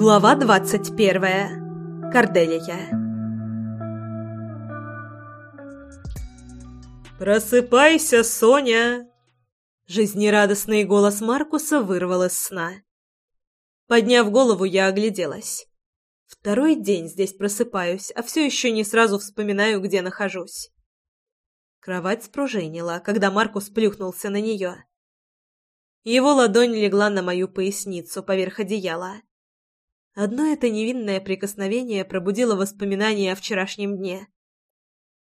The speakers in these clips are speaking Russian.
Глава двадцать первая. Корделия. «Просыпайся, Соня!» Жизнерадостный голос Маркуса вырвал из сна. Подняв голову, я огляделась. Второй день здесь просыпаюсь, а все еще не сразу вспоминаю, где нахожусь. Кровать спружинила, когда Маркус плюхнулся на нее. Его ладонь легла на мою поясницу поверх одеяла. Одно это невинное прикосновение пробудило воспоминания о вчерашнем дне.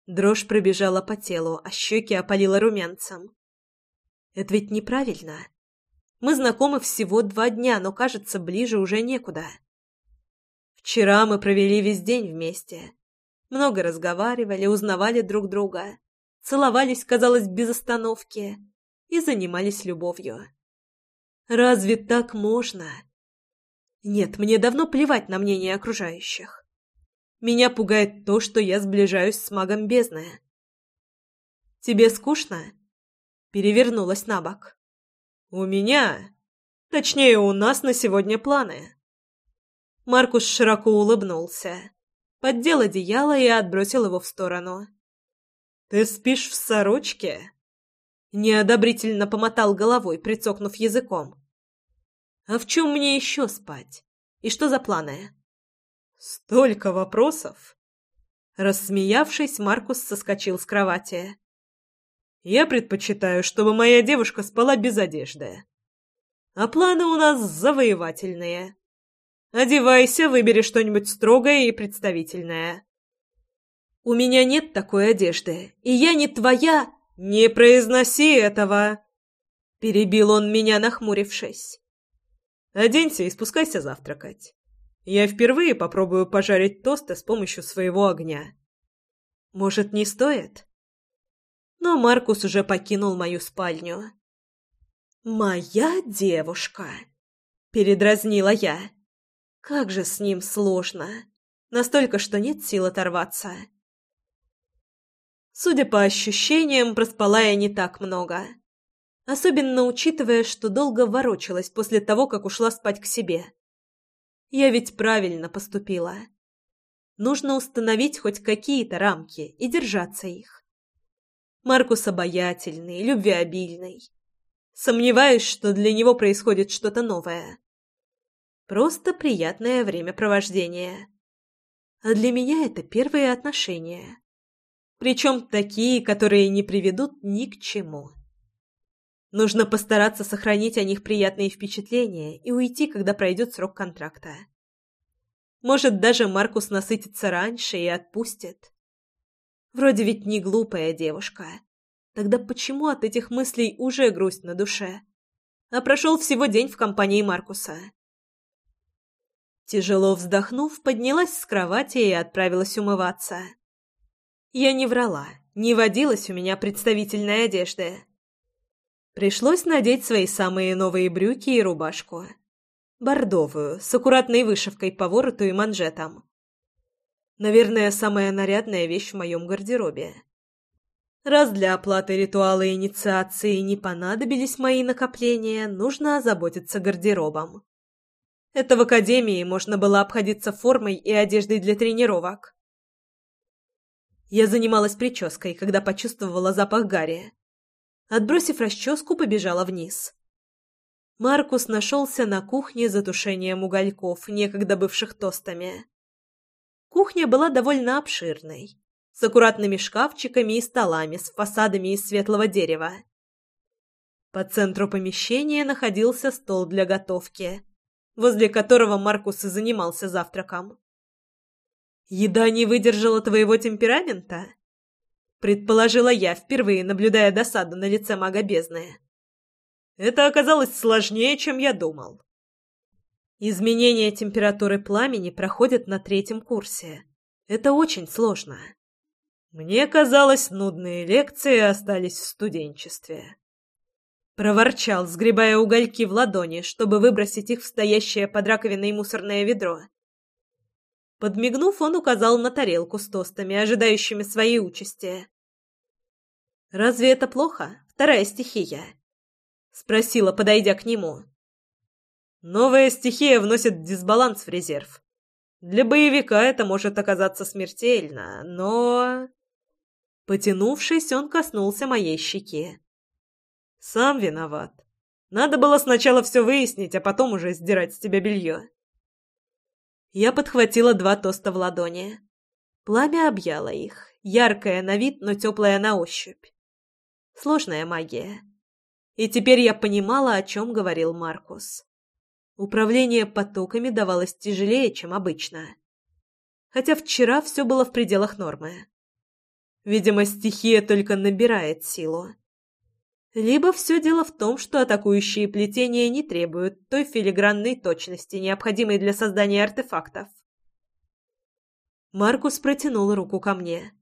Дрожь пробежала по телу, а щеки опалила румянцем. Это ведь неправильно. Мы знакомы всего два дня, но, кажется, ближе уже некуда. Вчера мы провели весь день вместе. Много разговаривали, узнавали друг друга, целовались, казалось, без остановки и занимались любовью. Разве так можно? Нет, мне давно плевать на мнение окружающих. Меня пугает то, что я сближаюсь с магом бездны. «Тебе скучно?» Перевернулась на бок. «У меня, точнее, у нас на сегодня планы». Маркус широко улыбнулся, поддел одеяло и отбросил его в сторону. «Ты спишь в сорочке?» Неодобрительно помотал головой, прицокнув языком. «А в чем мне еще спать? И что за планы?» «Столько вопросов!» Рассмеявшись, Маркус соскочил с кровати. «Я предпочитаю, чтобы моя девушка спала без одежды. А планы у нас завоевательные. Одевайся, выбери что-нибудь строгое и представительное». «У меня нет такой одежды, и я не твоя...» «Не произноси этого!» Перебил он меня, нахмурившись. «Оденься и спускайся завтракать. Я впервые попробую пожарить тосты с помощью своего огня. Может, не стоит? Но Маркус уже покинул мою спальню. «Моя девушка!» — передразнила я. «Как же с ним сложно! Настолько, что нет сил оторваться!» Судя по ощущениям, проспала я не так много. Особенно учитывая, что долго ворочалась после того, как ушла спать к себе. Я ведь правильно поступила. Нужно установить хоть какие-то рамки и держаться их. Маркус обаятельный, любвеобильный. Сомневаюсь, что для него происходит что-то новое. Просто приятное времяпровождение. А для меня это первые отношения. Причем такие, которые не приведут ни к чему. Нужно постараться сохранить о них приятные впечатления и уйти, когда пройдет срок контракта. Может, даже Маркус насытится раньше и отпустит. Вроде ведь не глупая девушка. Тогда почему от этих мыслей уже грусть на душе? А прошел всего день в компании Маркуса. Тяжело вздохнув, поднялась с кровати и отправилась умываться. Я не врала, не водилась у меня представительной одежды. Пришлось надеть свои самые новые брюки и рубашку. Бордовую, с аккуратной вышивкой по вороту и манжетам. Наверное, самая нарядная вещь в моем гардеробе. Раз для оплаты ритуала инициации не понадобились мои накопления, нужно озаботиться гардеробом. Это в академии можно было обходиться формой и одеждой для тренировок. Я занималась прической, когда почувствовала запах гари. Отбросив расческу, побежала вниз. Маркус нашелся на кухне за тушением угольков, некогда бывших тостами. Кухня была довольно обширной, с аккуратными шкафчиками и столами с фасадами из светлого дерева. По центру помещения находился стол для готовки, возле которого Маркус и занимался завтраком. «Еда не выдержала твоего темперамента?» Предположила я, впервые наблюдая досаду на лице мага бездны. Это оказалось сложнее, чем я думал. Изменение температуры пламени проходит на третьем курсе. Это очень сложно. Мне казалось, нудные лекции остались в студенчестве. Проворчал, сгребая угольки в ладони, чтобы выбросить их в стоящее под раковиной мусорное ведро. Подмигнув, он указал на тарелку с тостами, ожидающими своей участи. «Разве это плохо? Вторая стихия?» — спросила, подойдя к нему. Новая стихия вносит дисбаланс в резерв. Для боевика это может оказаться смертельно, но... Потянувшись, он коснулся моей щеки. Сам виноват. Надо было сначала все выяснить, а потом уже сдирать с тебя белье. Я подхватила два тоста в ладони. Пламя объяло их, яркое на вид, но теплое на ощупь. Сложная магия. И теперь я понимала, о чем говорил Маркус. Управление потоками давалось тяжелее, чем обычно. Хотя вчера все было в пределах нормы. Видимо, стихия только набирает силу. Либо все дело в том, что атакующие плетения не требуют той филигранной точности, необходимой для создания артефактов. Маркус протянул руку ко мне.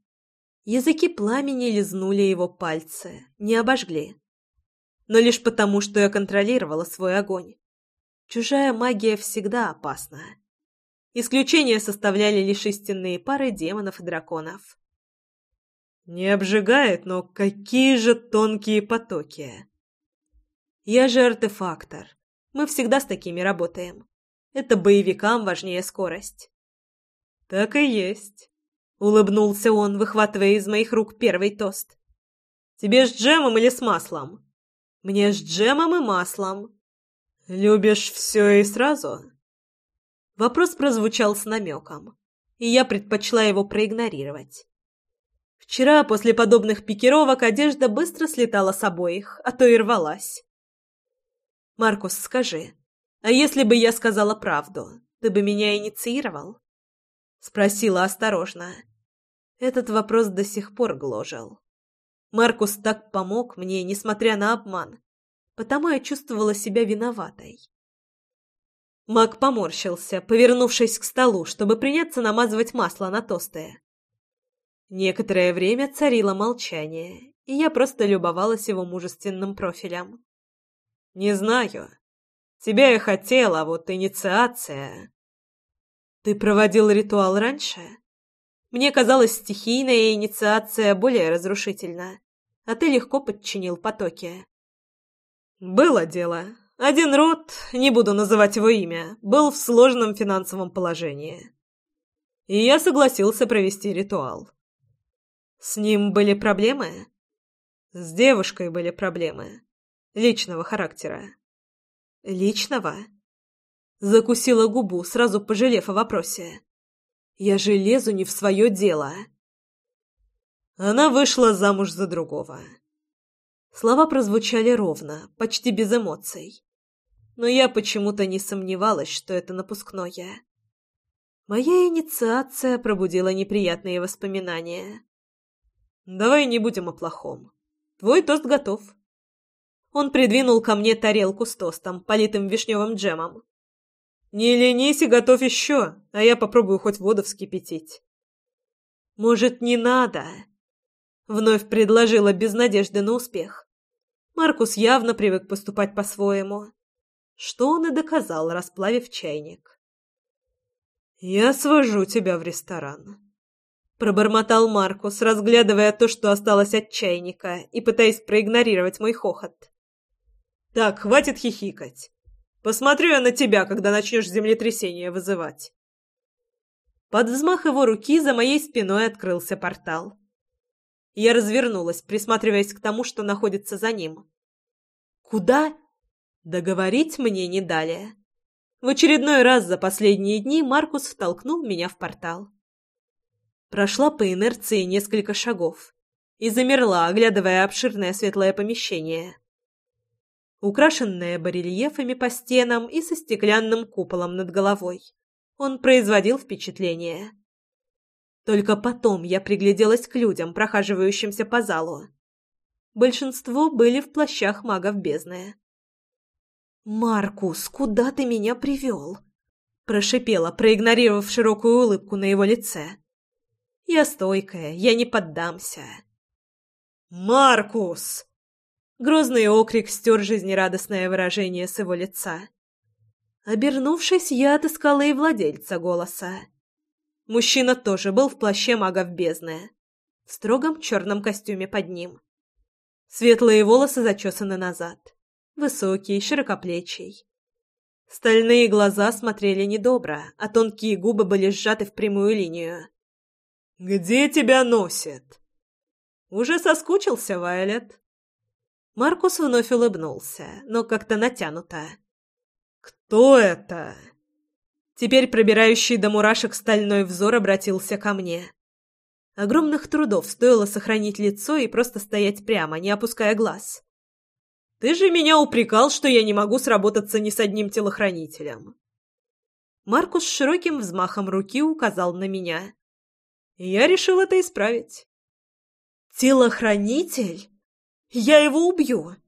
Языки пламени лизнули его пальцы, не обожгли. Но лишь потому, что я контролировала свой огонь. Чужая магия всегда опасна. Исключения составляли лишь истинные пары демонов и драконов. Не обжигает, но какие же тонкие потоки. Я же артефактор. Мы всегда с такими работаем. Это боевикам важнее скорость. Так и есть. Улыбнулся он, выхватывая из моих рук первый тост. Тебе с джемом или с маслом? Мне с джемом и маслом. «Любишь все и сразу?» Вопрос прозвучал с намеком, и я предпочла его проигнорировать. Вчера, после подобных пикировок, одежда быстро слетала с обоих, а то и рвалась. «Маркус, скажи, а если бы я сказала правду, ты бы меня инициировал?» Спросила осторожно. Этот вопрос до сих пор гложил. Маркус так помог мне, несмотря на обман потому я чувствовала себя виноватой. Мак поморщился, повернувшись к столу, чтобы приняться намазывать масло на тосты. Некоторое время царило молчание, и я просто любовалась его мужественным профилем. «Не знаю. Тебя я хотела, а вот инициация...» «Ты проводил ритуал раньше?» «Мне казалось, стихийная инициация более разрушительна, а ты легко подчинил потоки». Было дело. Один род, не буду называть его имя, был в сложном финансовом положении. И я согласился провести ритуал. С ним были проблемы? С девушкой были проблемы. Личного характера. Личного? Закусила губу, сразу пожалев о вопросе. Я же лезу не в свое дело. Она вышла замуж за другого. Слова прозвучали ровно, почти без эмоций. Но я почему-то не сомневалась, что это напускное. Моя инициация пробудила неприятные воспоминания. «Давай не будем о плохом. Твой тост готов». Он придвинул ко мне тарелку с тостом, политым вишневым джемом. «Не ленись и готовь еще, а я попробую хоть воду вскипятить». «Может, не надо?» Вновь предложила без надежды на успех. Маркус явно привык поступать по-своему. Что он и доказал, расплавив чайник. «Я свожу тебя в ресторан», — пробормотал Маркус, разглядывая то, что осталось от чайника, и пытаясь проигнорировать мой хохот. «Так, хватит хихикать. Посмотрю я на тебя, когда начнешь землетрясение вызывать». Под взмах его руки за моей спиной открылся портал. Я развернулась, присматриваясь к тому, что находится за ним. «Куда?» Договорить мне не дали. В очередной раз за последние дни Маркус втолкнул меня в портал. Прошла по инерции несколько шагов и замерла, оглядывая обширное светлое помещение. Украшенное барельефами по стенам и со стеклянным куполом над головой. Он производил впечатление. Только потом я пригляделась к людям, прохаживающимся по залу. Большинство были в плащах магов бездны. «Маркус, куда ты меня привел?» Прошипела, проигнорировав широкую улыбку на его лице. «Я стойкая, я не поддамся». «Маркус!» Грозный окрик стер жизнерадостное выражение с его лица. Обернувшись, я отыскала и владельца голоса. Мужчина тоже был в плаще магов бездны, в строгом черном костюме под ним. Светлые волосы зачесаны назад, высокий, широкоплечий. Стальные глаза смотрели недобро, а тонкие губы были сжаты в прямую линию. «Где тебя носит?» «Уже соскучился, Вайлет?» Маркус вновь улыбнулся, но как-то натянуто. «Кто это?» Теперь пробирающий до мурашек стальной взор обратился ко мне. Огромных трудов стоило сохранить лицо и просто стоять прямо, не опуская глаз. «Ты же меня упрекал, что я не могу сработаться ни с одним телохранителем!» Маркус широким взмахом руки указал на меня. Я решил это исправить. «Телохранитель? Я его убью!»